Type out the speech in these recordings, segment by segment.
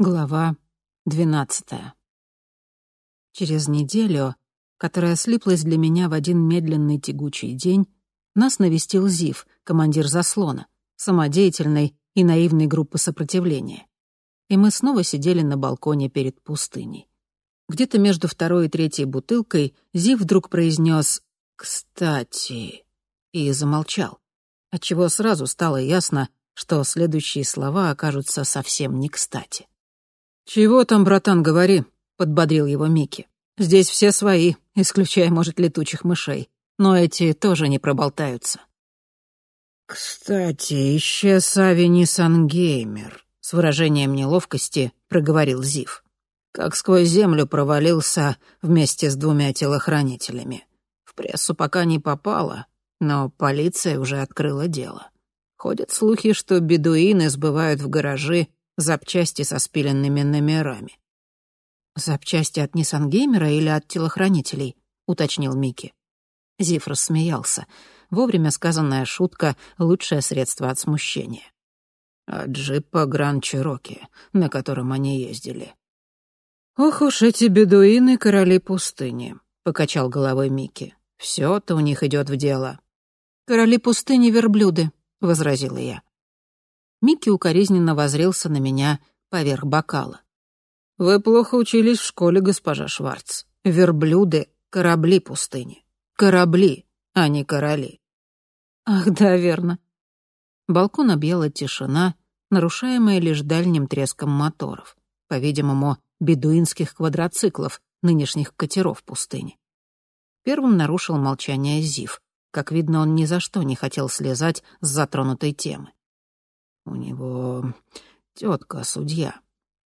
Глава двенадцатая. Через неделю, которая слиплась для меня в один медленный тягучий день, нас навестил Зив, командир заслона, самодеятельной и наивной группы сопротивления. И мы снова сидели на балконе перед пустыней. Где-то между второй и третьей бутылкой Зив вдруг произнес «Кстати...» и замолчал, отчего сразу стало ясно, что следующие слова окажутся совсем не кстати. «Чего там, братан, говори?» — подбодрил его Микки. «Здесь все свои, исключая, может, летучих мышей. Но эти тоже не проболтаются». «Кстати, исчез Ави Сангеймер», — с выражением неловкости проговорил Зив. «Как сквозь землю провалился вместе с двумя телохранителями. В прессу пока не попало, но полиция уже открыла дело. Ходят слухи, что бедуины сбывают в гаражи запчасти со спиленными номерами. «Запчасти от Ниссангеймера или от телохранителей?» — уточнил Микки. Зиф рассмеялся. Вовремя сказанная шутка — лучшее средство от смущения. «От джипа Гранд Чироки, на котором они ездили». «Ох уж эти бедуины, короли пустыни», — покачал головой Микки. «Всё-то у них идёт в дело». «Короли пустыни — верблюды», — возразила я. Микки укоризненно возрился на меня поверх бокала. «Вы плохо учились в школе, госпожа Шварц. Верблюды — корабли пустыни. Корабли, а не короли». «Ах, да, верно». Балкон объяла тишина, нарушаемая лишь дальним треском моторов, по-видимому, бедуинских квадроциклов, нынешних катеров пустыни. Первым нарушил молчание Зив. Как видно, он ни за что не хотел слезать с затронутой темы. У него тетка судья,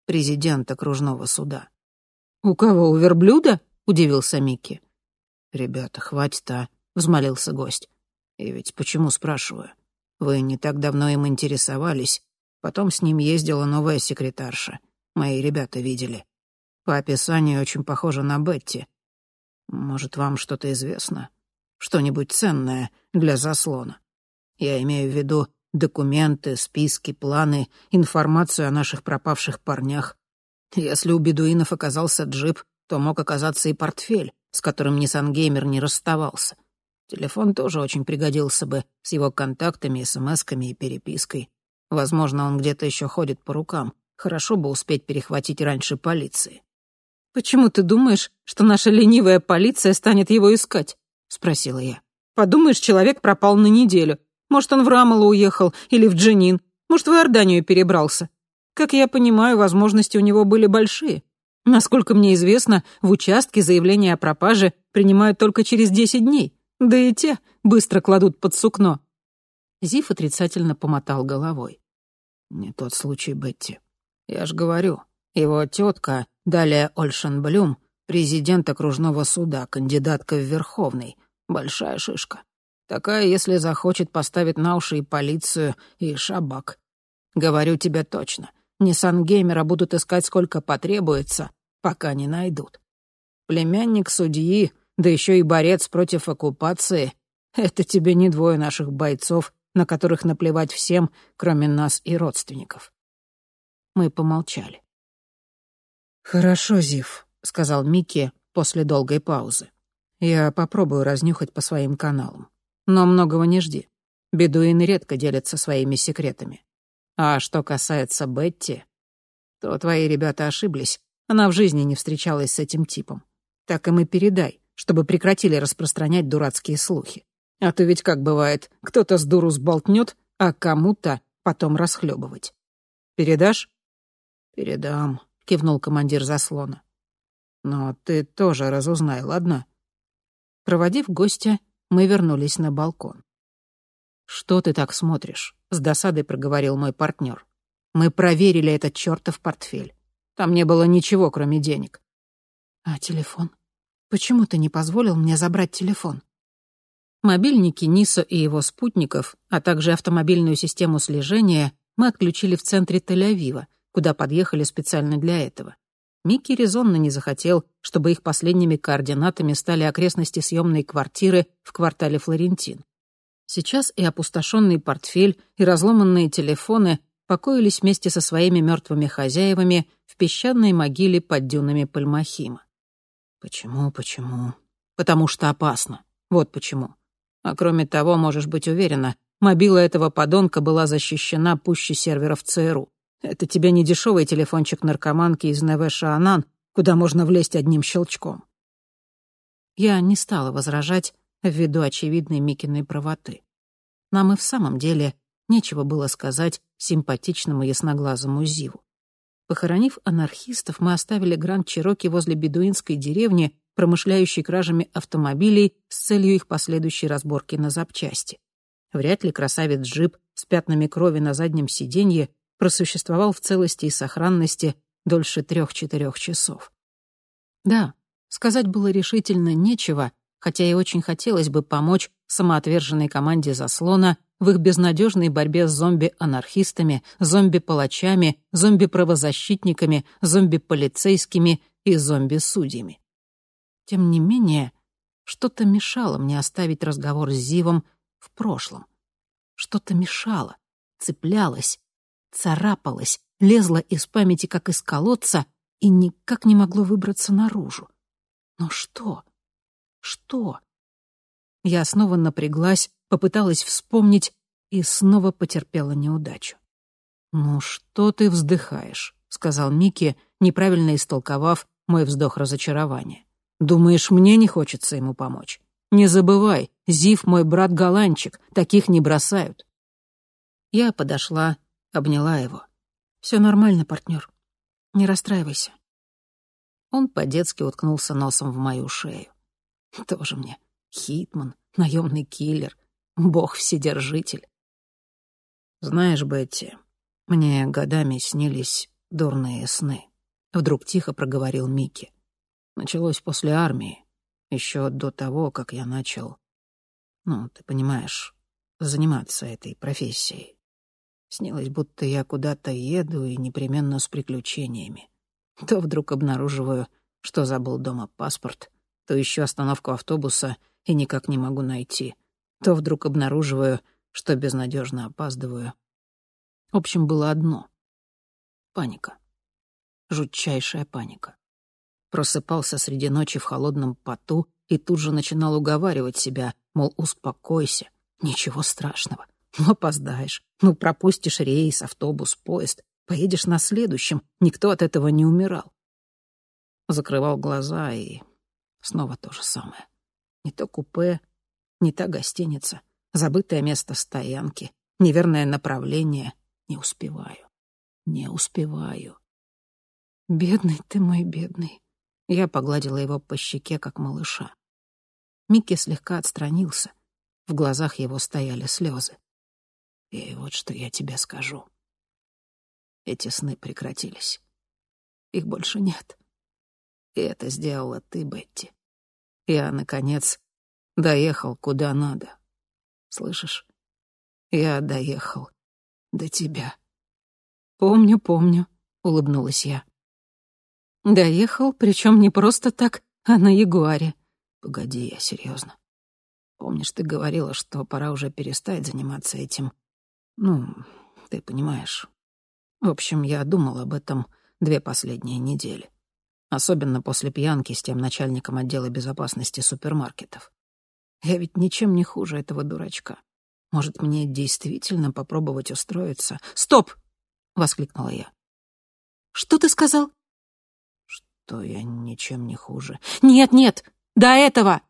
президент окружного суда. «У кого, у верблюда?» — удивился Микки. «Ребята, хватит, а?» — взмолился гость. «И ведь почему, спрашиваю? Вы не так давно им интересовались. Потом с ним ездила новая секретарша. Мои ребята видели. По описанию очень похоже на Бетти. Может, вам что-то известно? Что-нибудь ценное для заслона? Я имею в виду Документы, списки, планы, информацию о наших пропавших парнях. Если у бедуинов оказался джип, то мог оказаться и портфель, с которым Ниссангеймер не расставался. Телефон тоже очень пригодился бы с его контактами, смс-ками и перепиской. Возможно, он где-то еще ходит по рукам. Хорошо бы успеть перехватить раньше полиции. «Почему ты думаешь, что наша ленивая полиция станет его искать?» — спросила я. «Подумаешь, человек пропал на неделю. Может, он в Рамалу уехал или в Дженин. Может, в Иорданию перебрался. Как я понимаю, возможности у него были большие. Насколько мне известно, в участке заявление о пропаже принимают только через десять дней. Да и те быстро кладут под сукно. Зиф отрицательно помотал головой. «Не тот случай, Бетти. Я ж говорю, его тетка, далее Ольшен Блюм, президент окружного суда, кандидатка в Верховный. Большая шишка. Такая, если захочет, поставить на уши и полицию, и шабак. Говорю тебе точно, Ниссангеймера будут искать сколько потребуется, пока не найдут. Племянник судьи, да еще и борец против оккупации — это тебе не двое наших бойцов, на которых наплевать всем, кроме нас и родственников. Мы помолчали. «Хорошо, Зив», — сказал Микки после долгой паузы. «Я попробую разнюхать по своим каналам. Но многого не жди. Бедуины редко делятся своими секретами. А что касается Бетти, то твои ребята ошиблись. Она в жизни не встречалась с этим типом. Так им и передай, чтобы прекратили распространять дурацкие слухи. А то ведь как бывает, кто-то с дуру сболтнет, а кому-то потом расхлебывать. Передашь? Передам, кивнул командир заслона. Но ты тоже разузнай, ладно? Проводив гостя, мы вернулись на балкон. «Что ты так смотришь?» — с досадой проговорил мой партнер. «Мы проверили этот чертов портфель. Там не было ничего, кроме денег». «А телефон? Почему ты не позволил мне забрать телефон?» Мобильники Ниса и его спутников, а также автомобильную систему слежения мы отключили в центре Тель-Авива, куда подъехали специально для этого. Микки резонно не захотел, чтобы их последними координатами стали окрестности съемной квартиры в квартале Флорентин. Сейчас и опустошенный портфель, и разломанные телефоны покоились вместе со своими мертвыми хозяевами в песчаной могиле под дюнами Пальмахима. Почему, почему? Потому что опасно. Вот почему. А кроме того, можешь быть уверена, мобила этого подонка была защищена пуще серверов ЦРУ. Это тебе не дешевый телефончик наркоманки из Неве-Шаанан, куда можно влезть одним щелчком. Я не стала возражать ввиду очевидной Микиной правоты. Нам и в самом деле нечего было сказать симпатичному ясноглазому Зиву. Похоронив анархистов, мы оставили Гранд Чироки возле бедуинской деревни, промышляющей кражами автомобилей с целью их последующей разборки на запчасти. Вряд ли красавец-джип с пятнами крови на заднем сиденье просуществовал в целости и сохранности дольше трех-четырех часов. Да, сказать было решительно нечего, хотя и очень хотелось бы помочь самоотверженной команде «Заслона» в их безнадежной борьбе с зомби-анархистами, зомби-палачами, зомби-правозащитниками, зомби-полицейскими и зомби-судьями. Тем не менее, что-то мешало мне оставить разговор с Зивом в прошлом. Что-то мешало, цеплялось, царапалось, лезло из памяти, как из колодца, и никак не могло выбраться наружу. Но что? Что? Я снова напряглась, попыталась вспомнить и снова потерпела неудачу. «Ну что ты вздыхаешь?» — сказал Микки, неправильно истолковав мой вздох разочарования. «Думаешь, мне не хочется ему помочь? Не забывай, Зив мой брат-голландчик, таких не бросают». Я подошла, обняла его. Все нормально, партнер. Не расстраивайся. Он по-детски уткнулся носом в мою шею. Тоже мне Хитман, наемный киллер, бог-вседержитель. Знаешь, Бетти, мне годами снились дурные сны. Вдруг тихо проговорил Микки. Началось после армии, еще до того, как я начал, ну, ты понимаешь, заниматься этой профессией. Снилось, будто я куда-то еду и непременно с приключениями. То вдруг обнаруживаю, что забыл дома паспорт, то ищу остановку автобуса и никак не могу найти. То вдруг обнаруживаю, что безнадежно опаздываю. В общем, было одно — паника. Жутчайшая паника. Просыпался среди ночи в холодном поту и тут же начинал уговаривать себя, мол, успокойся, ничего страшного. Ну, опоздаешь, ну, пропустишь рейс, автобус, поезд, поедешь на следующем, никто от этого не умирал. Закрывал глаза и снова то же самое. Не то купе, не та гостиница, забытое место стоянки, неверное направление. Не успеваю, не успеваю. «Бедный ты мой бедный», — я погладила его по щеке, как малыша. Микки слегка отстранился. В глазах его стояли слезы. И вот что я тебе скажу. Эти сны прекратились. Их больше нет. И это сделала ты, Бетти. Я, наконец, доехал куда надо. Слышишь? Я доехал до тебя. Помню, помню, улыбнулась я. Доехал, причем не просто так, а на Ягуаре. Погоди, я серьезно. Помнишь, ты говорила, что пора уже перестать заниматься этим ну, ты понимаешь. В общем, я думал об этом две последние недели. Особенно после пьянки с тем начальником отдела безопасности супермаркетов. Я ведь ничем не хуже этого дурачка. Может, мне действительно попробовать устроиться? «Стоп!» — воскликнула я. «Что ты сказал?» «Что я ничем не хуже». «Нет, нет! До этого!»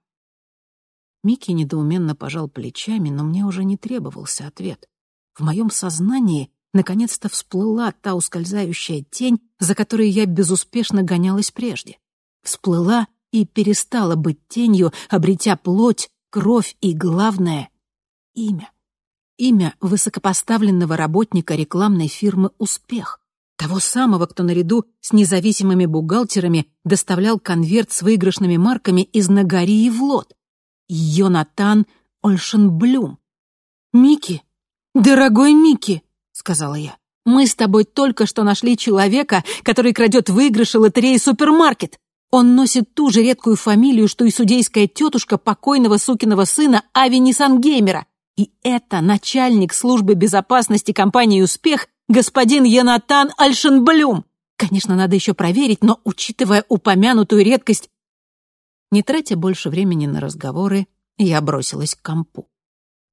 Микки недоуменно пожал плечами, но мне уже не требовался ответ. В моем сознании наконец-то всплыла та ускользающая тень, за которой я безуспешно гонялась прежде. Всплыла и перестала быть тенью, обретя плоть, кровь и, главное, имя. Имя высокопоставленного работника рекламной фирмы «Успех». Того самого, кто наряду с независимыми бухгалтерами доставлял конверт с выигрышными марками из Нагарии в лот. Йонатан Ольшенблюм. «Микки, «Дорогой Микки», — сказала я, — «мы с тобой только что нашли человека, который крадет выигрыши лотереи супермаркет. Он носит ту же редкую фамилию, что и судейская тетушка покойного сукиного сына Ави Ниссангеймера. И это начальник службы безопасности компании «Успех» господин Янатан Альшенблюм. Конечно, надо еще проверить, но, учитывая упомянутую редкость... Не тратя больше времени на разговоры, я бросилась к компу.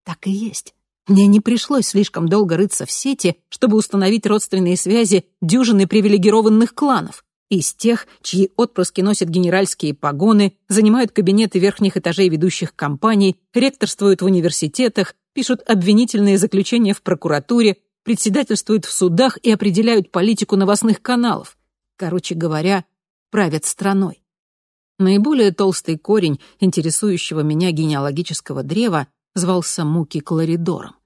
Так и есть. Мне не пришлось слишком долго рыться в сети, чтобы установить родственные связи дюжины привилегированных кланов. Из тех, чьи отпрыски носят генеральские погоны, занимают кабинеты верхних этажей ведущих компаний, ректорствуют в университетах, пишут обвинительные заключения в прокуратуре, председательствуют в судах и определяют политику новостных каналов. Короче говоря, правят страной. Наиболее толстый корень интересующего меня генеалогического древа звался Муки Кларидором.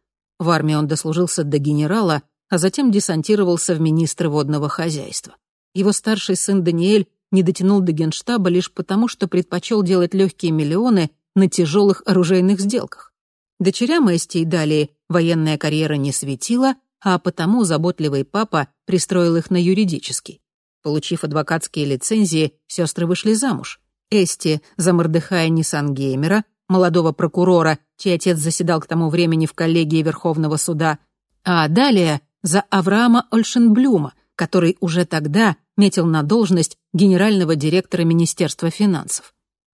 В армии он дослужился до генерала, а затем десантировался в министры водного хозяйства. Его старший сын Даниэль не дотянул до генштаба лишь потому, что предпочел делать легкие миллионы на тяжелых оружейных сделках. Дочерям Эсти и далее военная карьера не светила, а потому заботливый папа пристроил их на юридический. Получив адвокатские лицензии, сестры вышли замуж. Эсти за Мордыхая Ниссангеймера, молодого прокурора, чей отец заседал к тому времени в коллегии Верховного суда, а далее за Авраама Ольшенблюма, который уже тогда метил на должность генерального директора Министерства финансов.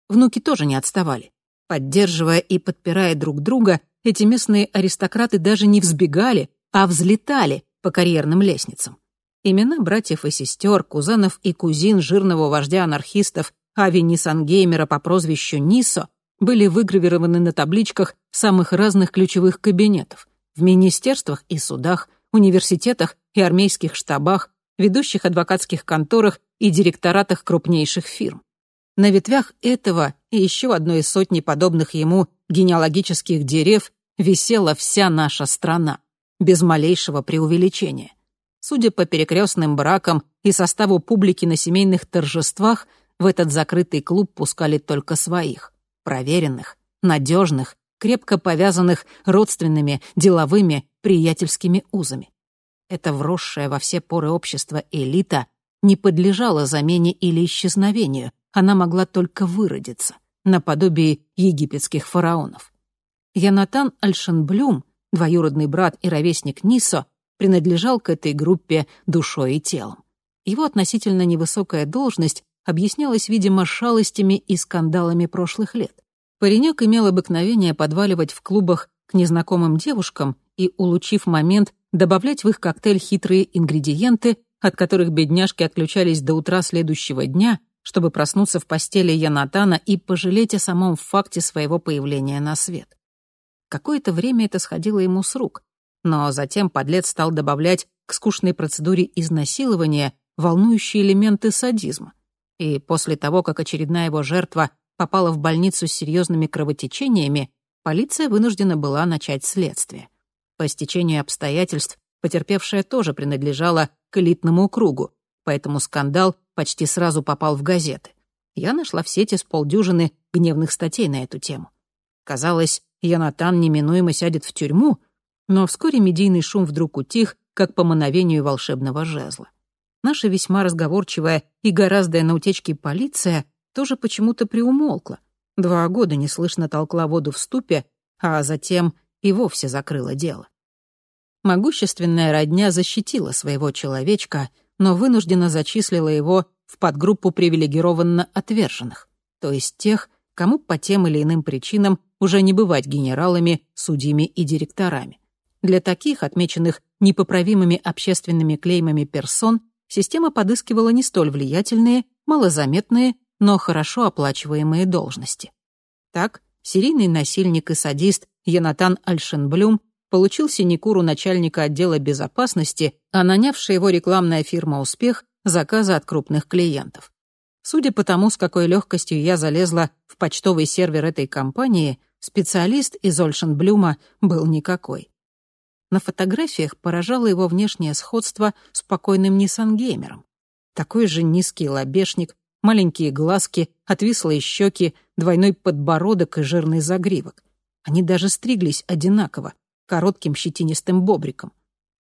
Внуки тоже не отставали. Поддерживая и подпирая друг друга, эти местные аристократы даже не взбегали, а взлетали по карьерным лестницам. Имена братьев и сестер, кузенов и кузин жирного вождя анархистов Ави Ниссангеймера по прозвищу Нисо были выгравированы на табличках самых разных ключевых кабинетов в министерствах и судах, университетах и армейских штабах, ведущих адвокатских конторах и директоратах крупнейших фирм. На ветвях этого и еще одной из сотни подобных ему генеалогических дерев висела вся наша страна, без малейшего преувеличения. Судя по перекрестным бракам и составу публики на семейных торжествах, в этот закрытый клуб пускали только своих, проверенных, надежных, крепко повязанных родственными, деловыми, приятельскими узами. Эта вросшая во все поры общества элита не подлежала замене или исчезновению, она могла только выродиться, наподобие египетских фараонов. Янатан Альшенблюм, двоюродный брат и ровесник Нисо, принадлежал к этой группе душой и телом. Его относительно невысокая должность объяснялась, видимо, шалостями и скандалами прошлых лет. Паренек имел обыкновение подваливать в клубах к незнакомым девушкам и, улучив момент, добавлять в их коктейль хитрые ингредиенты, от которых бедняжки отключались до утра следующего дня, чтобы проснуться в постели Янатана и пожалеть о самом факте своего появления на свет. Какое-то время это сходило ему с рук, но затем подлец стал добавлять к скучной процедуре изнасилования волнующие элементы садизма. И после того, как очередная его жертва попала в больницу с серьезными кровотечениями, полиция вынуждена была начать следствие. По стечению обстоятельств потерпевшая тоже принадлежала к элитному кругу, поэтому скандал почти сразу попал в газеты. Я нашла в сети с полдюжины гневных статей на эту тему. Казалось, Янатан неминуемо сядет в тюрьму, но вскоре медийный шум вдруг утих, как по мановению волшебного жезла. Наша весьма разговорчивая и гораздо на утечке полиция тоже почему-то приумолкла. Два года неслышно толкла воду в ступе, а затем и вовсе закрыла дело. Могущественная родня защитила своего человечка, но вынуждена зачислила его в подгруппу привилегированно отверженных, то есть тех, кому по тем или иным причинам уже не бывать генералами, судьями и директорами. Для таких, отмеченных непоправимыми общественными клеймами персон, система подыскивала не столь влиятельные, малозаметные, но хорошо оплачиваемые должности. Так, серийный насильник и садист Янатан Альшенблюм получил синекуру начальника отдела безопасности, а нанявшая его рекламная фирма «Успех» — заказы от крупных клиентов. Судя по тому, с какой легкостью я залезла в почтовый сервер этой компании, специалист из Ольшенблюма был никакой. На фотографиях поражало его внешнее сходство с покойным Ниссангеймером. Такой же низкий лобешник, маленькие глазки, отвислые щеки, двойной подбородок и жирный загривок. Они даже стриглись одинаково, коротким щетинистым бобриком.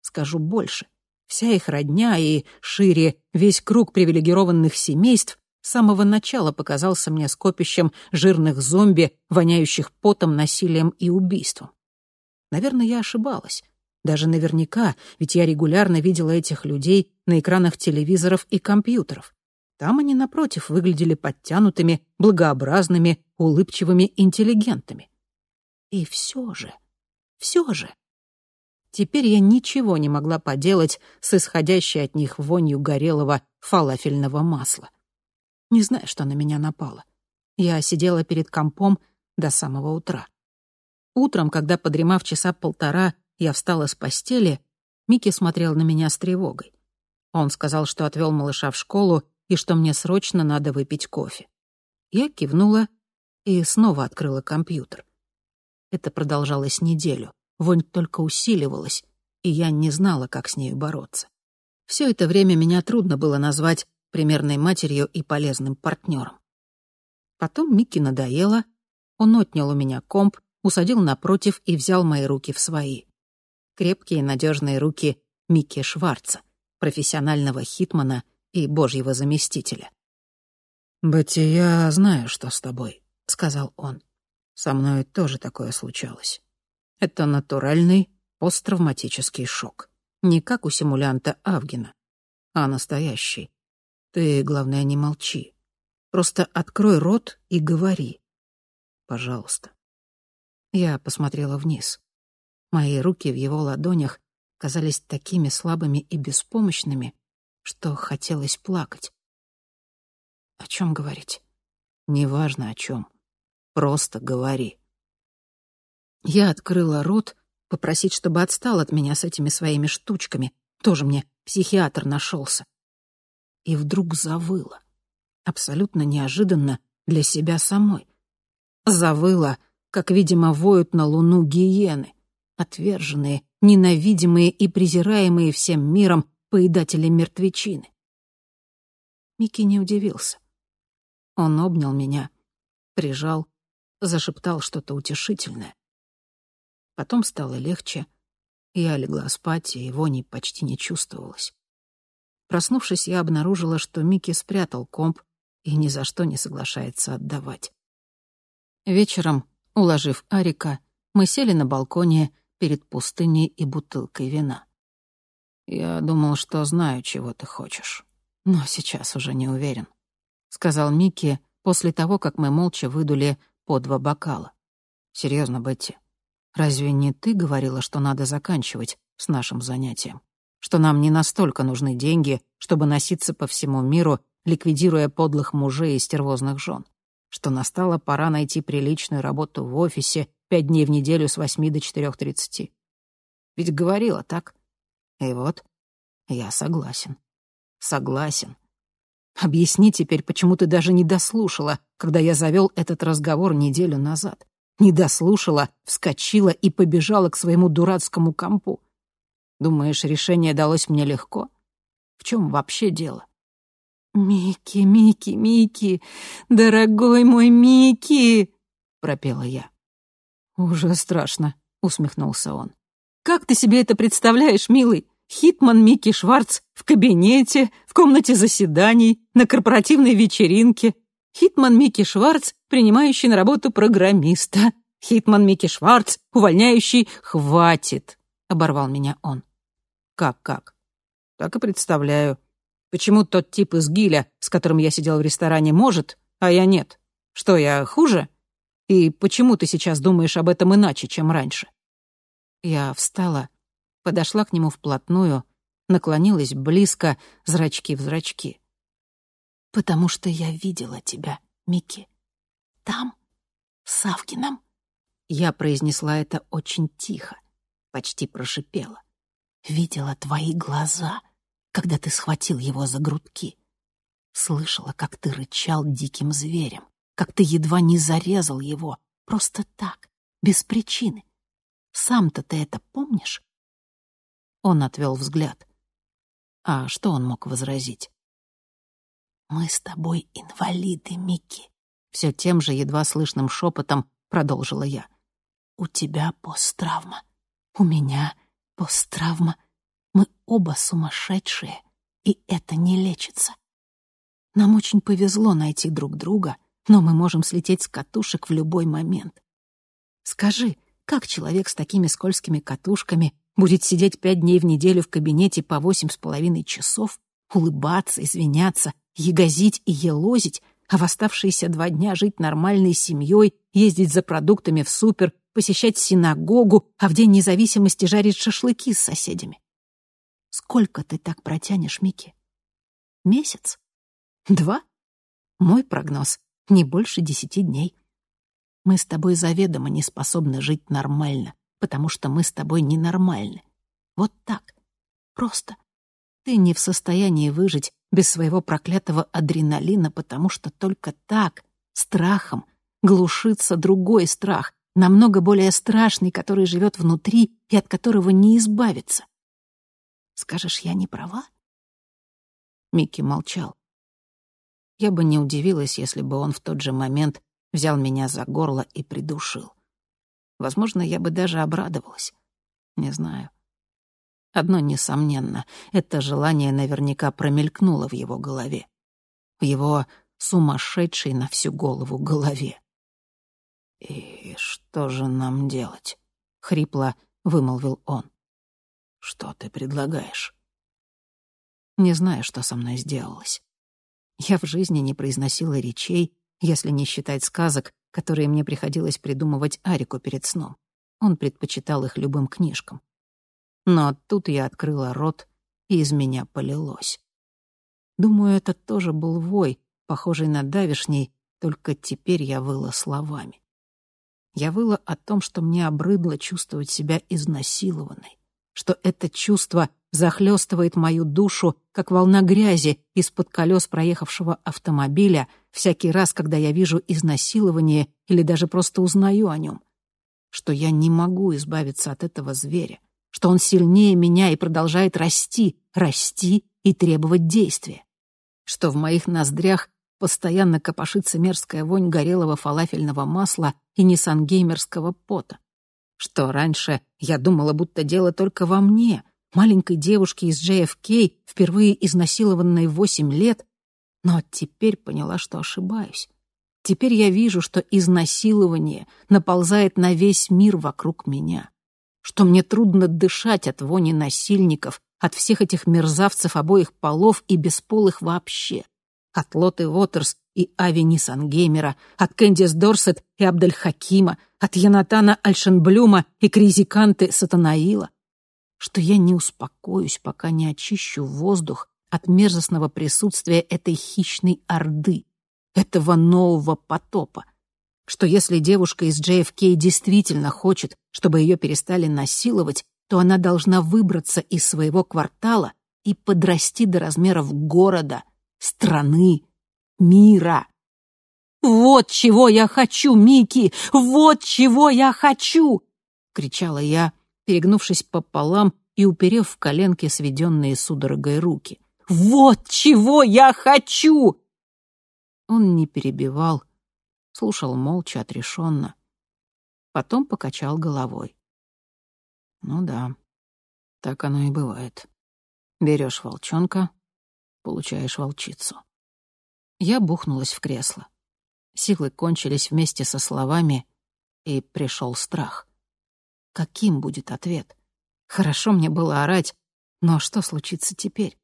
Скажу больше. Вся их родня и, шире, весь круг привилегированных семейств с самого начала показался мне скопищем жирных зомби, воняющих потом, насилием и убийством. Наверное, я ошибалась. Даже наверняка, ведь я регулярно видела этих людей на экранах телевизоров и компьютеров. Там они, напротив, выглядели подтянутыми, благообразными, улыбчивыми интеллигентами. И все же, все же. Теперь я ничего не могла поделать с исходящей от них вонью горелого фалафельного масла. Не знаю, что на меня напало. Я сидела перед компом до самого утра. Утром, когда, подремав часа полтора, я встала с постели, Микки смотрел на меня с тревогой. Он сказал, что отвел малыша в школу и что мне срочно надо выпить кофе. Я кивнула и снова открыла компьютер. Это продолжалось неделю. Вонь только усиливалась, и я не знала, как с нею бороться. Все это время меня трудно было назвать примерной матерью и полезным партнером. Потом Микки надоело, он отнял у меня комп, усадил напротив и взял мои руки в свои. Крепкие надежные руки Микки Шварца, профессионального хитмана и божьего заместителя. «Бетти, я знаю, что с тобой», — сказал он. «Со мной тоже такое случалось. Это натуральный посттравматический шок. Не как у симулянта Авгина, а настоящий. Ты, главное, не молчи. Просто открой рот и говори. Пожалуйста». Я посмотрела вниз. Мои руки в его ладонях казались такими слабыми и беспомощными, что хотелось плакать. О чем говорить? Неважно о чем. Просто говори. Я открыла рот, попросить, чтобы отстал от меня с этими своими штучками. Тоже мне психиатр нашелся. И вдруг завыла. Абсолютно неожиданно для себя самой. Завыла, как, видимо, воют на луну гиены. Отверженные, ненавидимые и презираемые всем миром поедатели мертвечины. Микки не удивился. Он обнял меня, прижал, зашептал что-то утешительное. Потом стало легче, я легла спать, и вони почти не чувствовалось. Проснувшись, я обнаружила, что Микки спрятал комп и ни за что не соглашается отдавать. Вечером, уложив Арика, мы сели на балконе перед пустыней и бутылкой вина. «Я думал, что знаю, чего ты хочешь, но сейчас уже не уверен», — сказал Микки после того, как мы молча выдули по два бокала. «Серьезно, Бетти, разве не ты говорила, что надо заканчивать с нашим занятием? Что нам не настолько нужны деньги, чтобы носиться по всему миру, ликвидируя подлых мужей и стервозных жен? Что настала пора найти приличную работу в офисе пять дней в неделю с восьми до четырех тридцати? Ведь говорила так?» И вот я согласен. Согласен. Объясни теперь, почему ты даже не дослушала, когда я завел этот разговор неделю назад. Не дослушала, вскочила и побежала к своему дурацкому компу. Думаешь, решение далось мне легко? В чем вообще дело? «Микки, Микки, Микки, дорогой мой Микки!» — пропела я. «Уже страшно», — усмехнулся он. Как ты себе это представляешь, милый? Хитман Микки Шварц в кабинете, в комнате заседаний, на корпоративной вечеринке. Хитман Микки Шварц, принимающий на работу программиста. Хитман Микки Шварц, увольняющий «Хватит», — оборвал меня он. «Как-как?» «Так и представляю. Почему тот тип из Гиля, с которым я сидел в ресторане, может, а я нет? Что, я хуже? И почему ты сейчас думаешь об этом иначе, чем раньше?» Я встала, подошла к нему вплотную, наклонилась близко, зрачки в зрачки. «Потому что я видела тебя, Микки. Там, с Савкиным». Я произнесла это очень тихо, почти прошипела. «Видела твои глаза, когда ты схватил его за грудки. Слышала, как ты рычал диким зверем, как ты едва не зарезал его, просто так, без причины, сам-то ты это помнишь?» Он отвел взгляд. А что он мог возразить? «Мы с тобой инвалиды, Микки», — все тем же едва слышным шепотом продолжила я. «У тебя посттравма, у меня посттравма. Мы оба сумасшедшие, и это не лечится. Нам очень повезло найти друг друга, но мы можем слететь с катушек в любой момент. Скажи, как человек с такими скользкими катушками будет сидеть пять дней в неделю в кабинете по восемь с половиной часов, улыбаться, извиняться, ягозить и елозить, а в оставшиеся два дня жить нормальной семьей, ездить за продуктами в супер, посещать синагогу, а в День независимости жарить шашлыки с соседями. Сколько ты так протянешь, Микки? Месяц? Два? Мой прогноз — не больше десяти дней. Мы с тобой заведомо не способны жить нормально, потому что мы с тобой ненормальны. Вот так. Просто. Ты не в состоянии выжить без своего проклятого адреналина, потому что только так, страхом, глушится другой страх, намного более страшный, который живет внутри и от которого не избавиться. Скажешь, я не права? Микки молчал. Я бы не удивилась, если бы он в тот же момент взял меня за горло и придушил. Возможно, я бы даже обрадовалась. Не знаю. Одно несомненно, это желание наверняка промелькнуло в его голове. В его сумасшедшей на всю голову голове. «И что же нам делать?» — хрипло вымолвил он. «Что ты предлагаешь?» Не знаю, что со мной сделалось. Я в жизни не произносила речей, если не считать сказок, которые мне приходилось придумывать Арику перед сном. Он предпочитал их любым книжкам. Но тут я открыла рот, и из меня полилось. Думаю, это тоже был вой, похожий на давишний, только теперь я выла словами. Я выла о том, что мне обрыдло чувствовать себя изнасилованной, что это чувство захлестывает мою душу, как волна грязи из-под колес проехавшего автомобиля всякий раз, когда я вижу изнасилование или даже просто узнаю о нем, что я не могу избавиться от этого зверя, что он сильнее меня и продолжает расти, расти и требовать действия, что в моих ноздрях постоянно копошится мерзкая вонь горелого фалафельного масла и нисангеймерского пота, что раньше я думала, будто дело только во мне, маленькой девушке из JFK, впервые изнасилованной в восемь лет, но теперь поняла, что ошибаюсь. Теперь я вижу, что изнасилование наползает на весь мир вокруг меня, что мне трудно дышать от вони насильников, от всех этих мерзавцев обоих полов и бесполых вообще, от Лоты Уотерс и Ави Ниссангеймера, от Кэндис Дорсет и Абдельхакима, от Янатана Альшенблюма и Кризиканты Сатанаила, что я не успокоюсь, пока не очищу воздух от мерзостного присутствия этой хищной орды, этого нового потопа, что если девушка из JFK действительно хочет, чтобы ее перестали насиловать, то она должна выбраться из своего квартала и подрасти до размеров города, страны, мира. «Вот чего я хочу, Микки! Вот чего я хочу!» — кричала я, перегнувшись пополам и уперев в коленки сведенные судорогой руки. «Вот чего я хочу!» Он не перебивал, слушал молча, отрешенно. Потом покачал головой. «Ну да, так оно и бывает. Берешь волчонка, получаешь волчицу». Я бухнулась в кресло. Силы кончились вместе со словами, и пришел страх. Каким будет ответ? Хорошо мне было орать, но что случится теперь?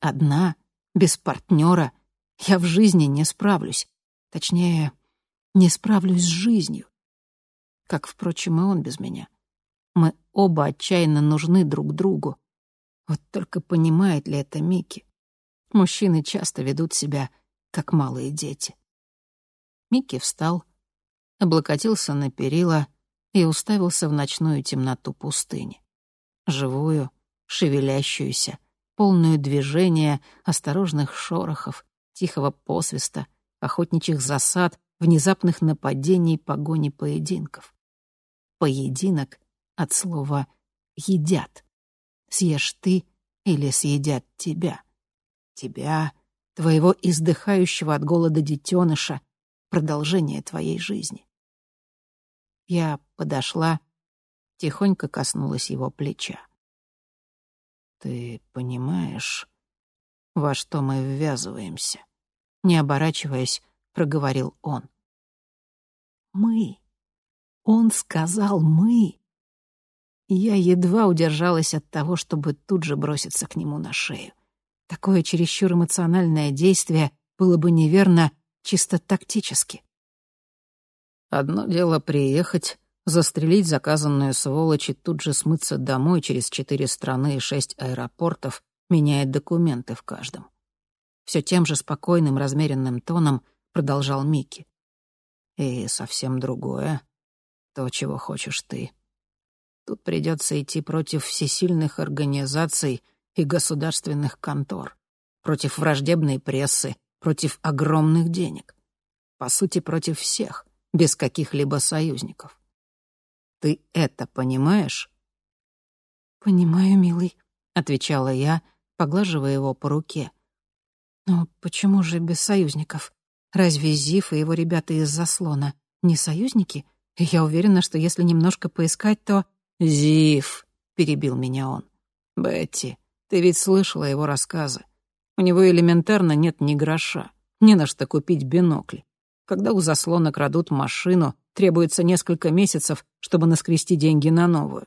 Одна, без партнера, я в жизни не справлюсь. Точнее, не справлюсь с жизнью. Как, впрочем, и он без меня. Мы оба отчаянно нужны друг другу. Вот только понимает ли это Микки? Мужчины часто ведут себя как малые дети. Микки встал, облокотился на перила и уставился в ночную темноту пустыни. Живую, шевелящуюся, полную движения, осторожных шорохов, тихого посвиста, охотничьих засад, внезапных нападений, погони поединков. Поединок от слова «едят». Съешь ты или съедят тебя. Тебя, твоего издыхающего от голода детеныша, продолжение твоей жизни. Я подошла, тихонько коснулась его плеча. «Ты понимаешь, во что мы ввязываемся?» Не оборачиваясь, проговорил он. «Мы». Он сказал «мы». Я едва удержалась от того, чтобы тут же броситься к нему на шею. Такое чересчур эмоциональное действие было бы неверно чисто тактически. Одно дело приехать, застрелить заказанную сволочь и тут же смыться домой через четыре страны и шесть аэропортов, меняя документы в каждом. Все тем же спокойным, размеренным тоном продолжал Микки. И совсем другое — то, чего хочешь ты. Тут придется идти против всесильных организаций и государственных контор, против враждебной прессы, против огромных денег. По сути, против всех, без каких-либо союзников. Ты это понимаешь?» «Понимаю, милый», — отвечала я, поглаживая его по руке. «Но почему же без союзников? Разве Зив и его ребята из заслона не союзники? я уверена, что если немножко поискать, то...» «Зив», — перебил меня он. «Бетти, ты ведь слышала его рассказы. У него элементарно нет ни гроша, не на что купить бинокль. Когда у заслона крадут машину, требуется несколько месяцев, чтобы наскрести деньги на новую.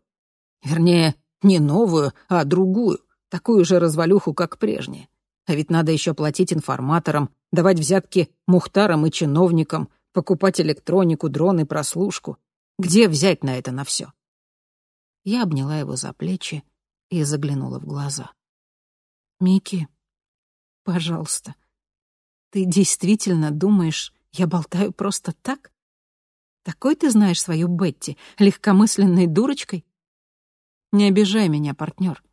Вернее, не новую, а другую, такую же развалюху, как прежняя. А ведь надо еще платить информаторам, давать взятки мухтарам и чиновникам, покупать электронику, дроны, прослушку. Где взять на это на все? Я обняла его за плечи и заглянула в глаза. «Микки, пожалуйста, ты действительно думаешь, я болтаю просто так? Такой ты знаешь свою Бетти, легкомысленной дурочкой? Не обижай меня, партнер.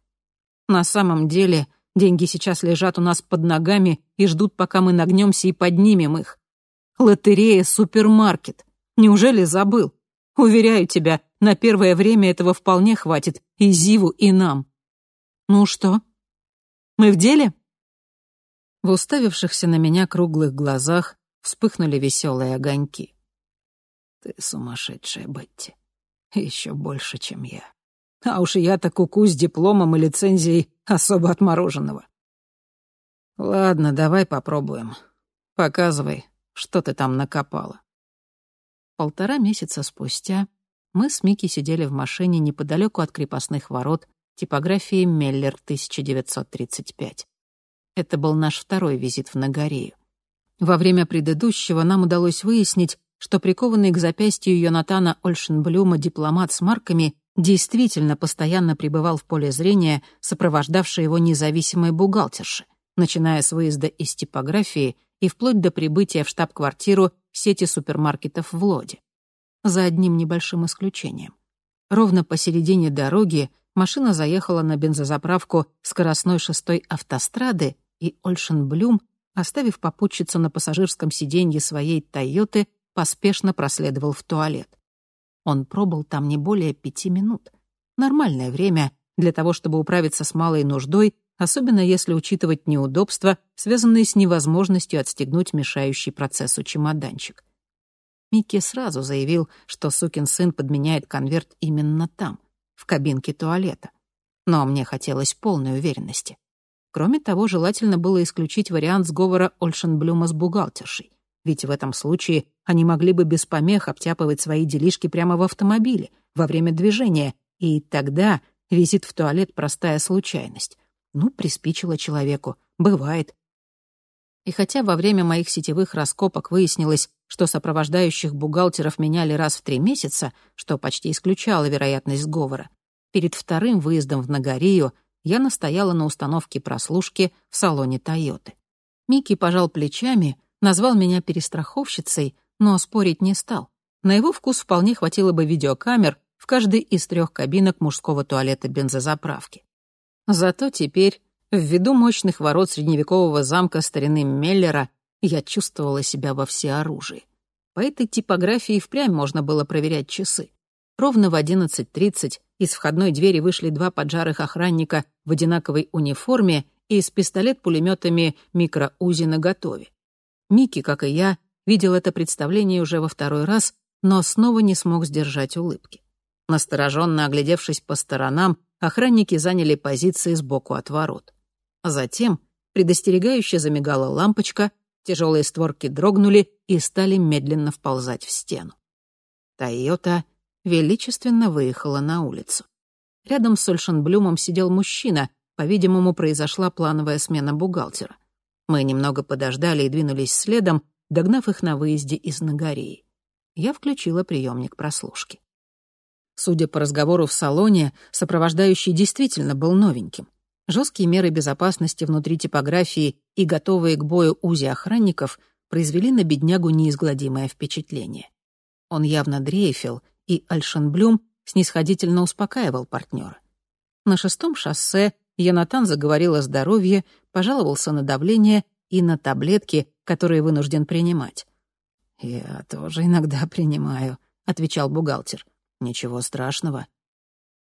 На самом деле деньги сейчас лежат у нас под ногами и ждут, пока мы нагнемся и поднимем их. Лотерея — супермаркет. Неужели забыл? Уверяю тебя, на первое время этого вполне хватит и Зиву, и нам. Ну что, мы в деле?» В уставившихся на меня круглых глазах вспыхнули веселые огоньки. «Ты сумасшедшая, Бетти. Еще больше, чем я. А уж я-то куку с дипломом и лицензией особо отмороженного. Ладно, давай попробуем. Показывай, что ты там накопала». Полтора месяца спустя мы с Микки сидели в машине неподалеку от крепостных ворот типографии «Меллер 1935». Это был наш второй визит в Нагорею. Во время предыдущего нам удалось выяснить, что прикованный к запястью Йонатана Ольшенблюма дипломат с марками действительно постоянно пребывал в поле зрения, сопровождавшей его независимой бухгалтерши, начиная с выезда из типографии и вплоть до прибытия в штаб-квартиру сети супермаркетов в Лоде за одним небольшим исключением. Ровно посередине дороги машина заехала на бензозаправку скоростной шестой автострады, и Ольшен Блюм, оставив попутчицу на пассажирском сиденье своей «Тойоты», поспешно проследовал в туалет. Он пробыл там не более пяти минут. Нормальное время для того, чтобы управиться с малой нуждой, особенно если учитывать неудобства, связанные с невозможностью отстегнуть мешающий процессу чемоданчик. Микки сразу заявил, что сукин сын подменяет конверт именно там, в кабинке туалета. Но мне хотелось полной уверенности. Кроме того, желательно было исключить вариант сговора Ольшенблюма с бухгалтершей. Ведь в этом случае они могли бы без помех обтяпывать свои делишки прямо в автомобиле, во время движения, и тогда визит в туалет — простая случайность. Ну, приспичило человеку. Бывает. И хотя во время моих сетевых раскопок выяснилось, что сопровождающих бухгалтеров меняли раз в три месяца, что почти исключало вероятность сговора, перед вторым выездом в Нагорию я настояла на установке прослушки в салоне «Тойоты». Микки пожал плечами, назвал меня перестраховщицей, но спорить не стал. На его вкус вполне хватило бы видеокамер в каждой из трех кабинок мужского туалета бензозаправки. Зато теперь Ввиду мощных ворот средневекового замка старины Меллера я чувствовала себя во всеоружии. По этой типографии впрямь можно было проверять часы. Ровно в 11.30 из входной двери вышли два поджарых охранника в одинаковой униформе и с пистолет-пулеметами микроузи наготове. Микки, как и я, видел это представление уже во второй раз, но снова не смог сдержать улыбки. Настороженно оглядевшись по сторонам, охранники заняли позиции сбоку от ворот. Затем предостерегающе замигала лампочка, тяжелые створки дрогнули и стали медленно вползать в стену. «Тойота» величественно выехала на улицу. Рядом с Ольшенблюмом сидел мужчина, по-видимому, произошла плановая смена бухгалтера. Мы немного подождали и двинулись следом, догнав их на выезде из Нагореи. Я включила приемник прослушки. Судя по разговору в салоне, сопровождающий действительно был новеньким. Жесткие меры безопасности внутри типографии и готовые к бою узи охранников произвели на беднягу неизгладимое впечатление. Он явно дрейфил, и Альшенблюм снисходительно успокаивал партнера. На шестом шоссе Йонатан заговорил о здоровье, пожаловался на давление и на таблетки, которые вынужден принимать. «Я тоже иногда принимаю», — отвечал бухгалтер. «Ничего страшного».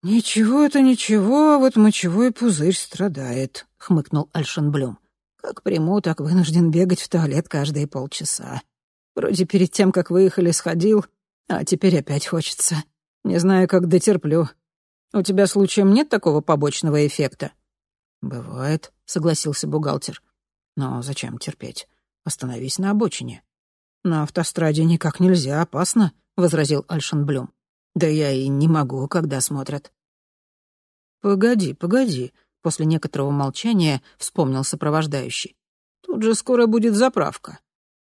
«Ничего это ничего, а вот мочевой пузырь страдает», — хмыкнул Альшенблюм. «Как приму, так вынужден бегать в туалет каждые полчаса. Вроде перед тем, как выехали, сходил, а теперь опять хочется. Не знаю, как дотерплю. У тебя случаем нет такого побочного эффекта?» «Бывает», — согласился бухгалтер. «Но зачем терпеть? Остановись на обочине». «На автостраде никак нельзя, опасно», — возразил Альшенблюм. «Да я и не могу, когда смотрят». «Погоди, погоди», — после некоторого молчания вспомнил сопровождающий. «Тут же скоро будет заправка».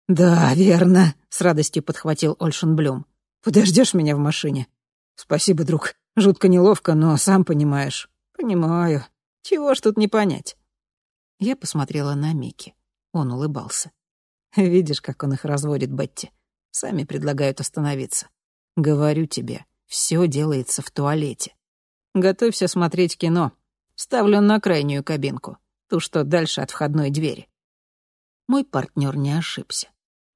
«Да, верно», — с радостью подхватил Ольшенблюм. «Подождешь меня в машине?» «Спасибо, друг. Жутко неловко, но сам понимаешь». «Понимаю. Чего ж тут не понять?» Я посмотрела на Микки. Он улыбался. «Видишь, как он их разводит, Бетти. Сами предлагают остановиться. Говорю тебе, все делается в туалете. Готовься смотреть кино. Ставлю на крайнюю кабинку, ту, что дальше от входной двери». Мой партнер не ошибся.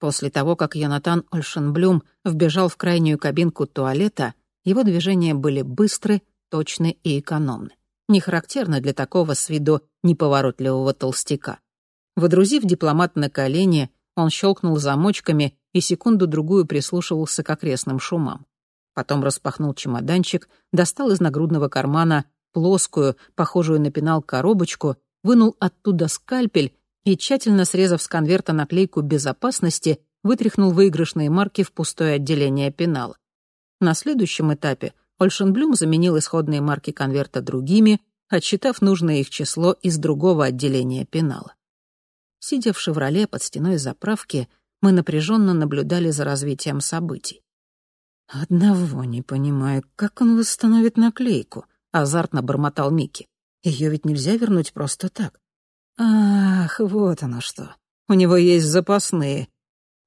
После того, как Йонатан Ольшенблюм вбежал в крайнюю кабинку туалета, его движения были быстры, точны и экономны. Не характерно для такого с виду неповоротливого толстяка. Водрузив дипломат на колени, он щелкнул замочками и секунду-другую прислушивался к окрестным шумам. Потом распахнул чемоданчик, достал из нагрудного кармана плоскую, похожую на пенал коробочку, вынул оттуда скальпель и, тщательно срезав с конверта наклейку безопасности, вытряхнул выигрышные марки в пустое отделение пенала. На следующем этапе Ольшенблюм заменил исходные марки конверта другими, отсчитав нужное их число из другого отделения пенала. Сидя в «Шевроле» под стеной заправки, мы напряженно наблюдали за развитием событий. «Одного не понимаю, как он восстановит наклейку?» — азартно бормотал Микки. «Ее ведь нельзя вернуть просто так». «Ах, вот оно что. У него есть запасные».